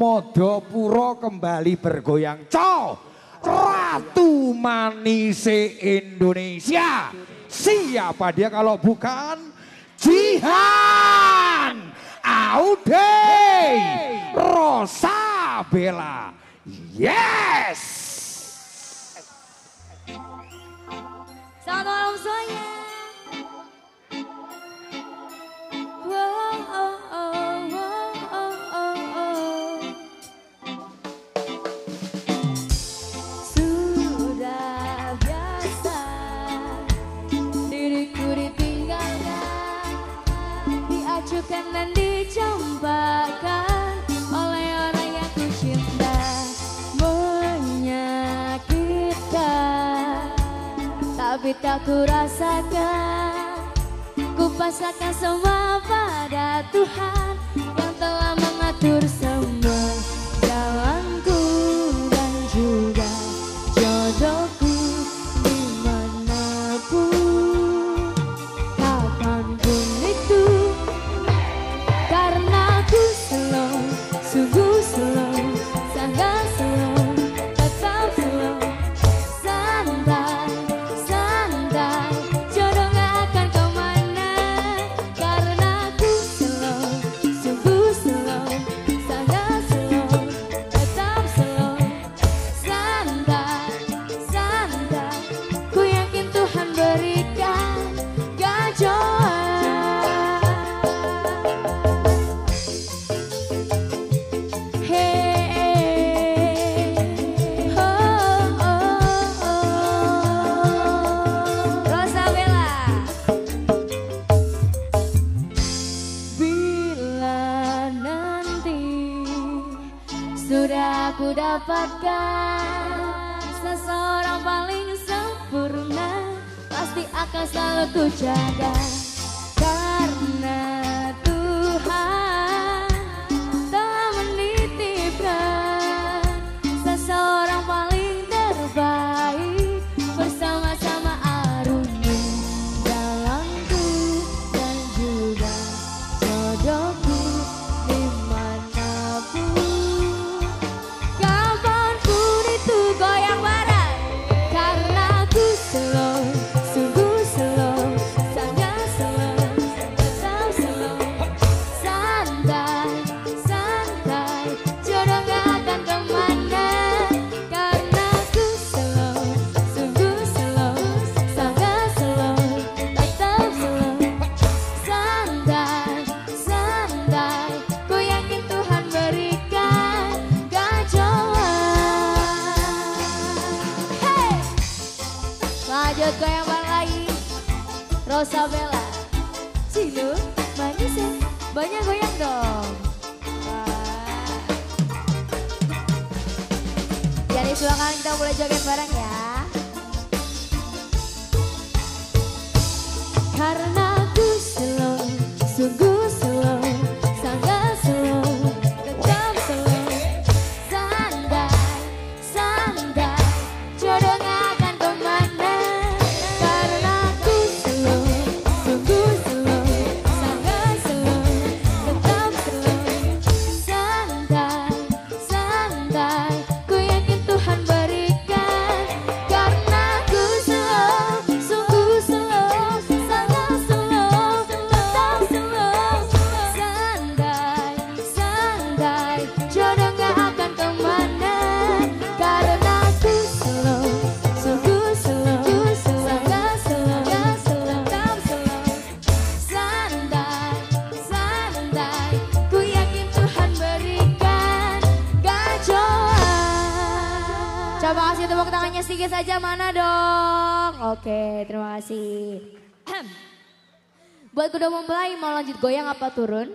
Modopuro kembali bergoyang. Co, Ratu Manise Indonesia. Siapa dia kalau bukan Jihan Aude Rosa Bella. Yes! Selamat malam semuanya. Diacukan dan dicampakkan oleh orang yang ku cinta, menyakitkan. Tapi tak ku rasakan Ku pasrahkan semua pada Tuhan Yang telah mengatur sudah aku dapatkan. Seseorang paling sempurna, pasti akan selalu ku jaga. Karena goyang bareng lagi Rosa Bella. Cilu manis ya. Banyak goyang dong. Jadi silakan kita mulai joget bareng ya kasih tepuk tangannya sedikit saja mana dong? Oke, terima kasih. Buat kuda mempelai mau lanjut goyang apa turun?